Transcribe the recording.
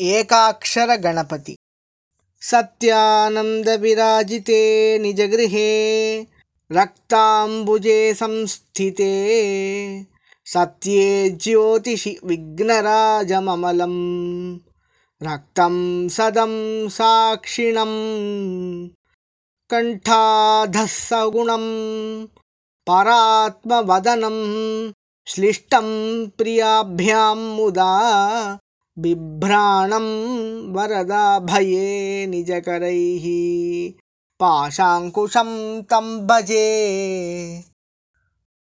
एकाक्षरगणपति सत्यानन्दविराजिते निजगृहे रक्ताम्बुजे संस्थिते सत्ये ज्योतिषि विघ्नराजममलं रक्तं सदं साक्षिणम् कण्ठाधः सगुणं परात्मवदनं श्लिष्टं प्रियाभ्यां मुदा बिभ्राणं वरदाभये निजकरैः पाशाङ्कुशं तं भजे